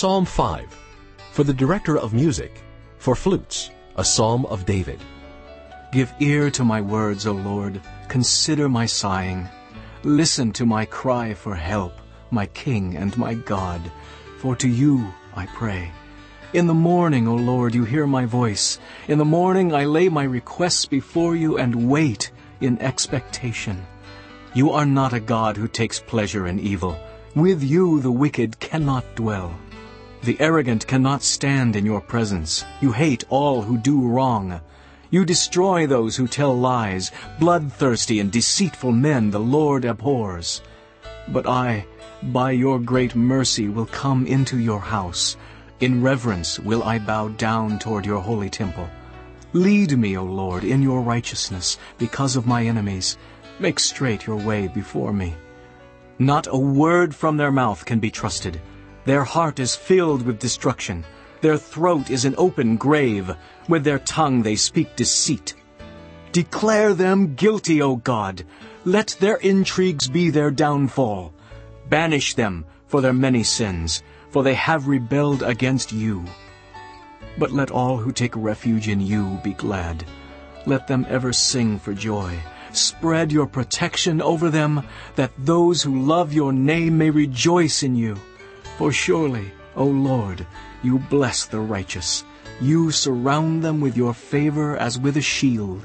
Psalm 5. For the director of music, for flutes, a psalm of David. Give ear to my words, O Lord. Consider my sighing. Listen to my cry for help, my King and my God. For to you I pray. In the morning, O Lord, you hear my voice. In the morning I lay my requests before you and wait in expectation. You are not a God who takes pleasure in evil. With you the wicked cannot dwell. The arrogant cannot stand in your presence. You hate all who do wrong. You destroy those who tell lies. Bloodthirsty and deceitful men the Lord abhors. But I, by your great mercy, will come into your house. In reverence will I bow down toward your holy temple. Lead me, O Lord, in your righteousness because of my enemies. Make straight your way before me. Not a word from their mouth can be trusted. Their heart is filled with destruction. Their throat is an open grave. With their tongue they speak deceit. Declare them guilty, O God. Let their intrigues be their downfall. Banish them for their many sins, for they have rebelled against you. But let all who take refuge in you be glad. Let them ever sing for joy. Spread your protection over them, that those who love your name may rejoice in you. For surely, O Lord, you bless the righteous. You surround them with your favor as with a shield.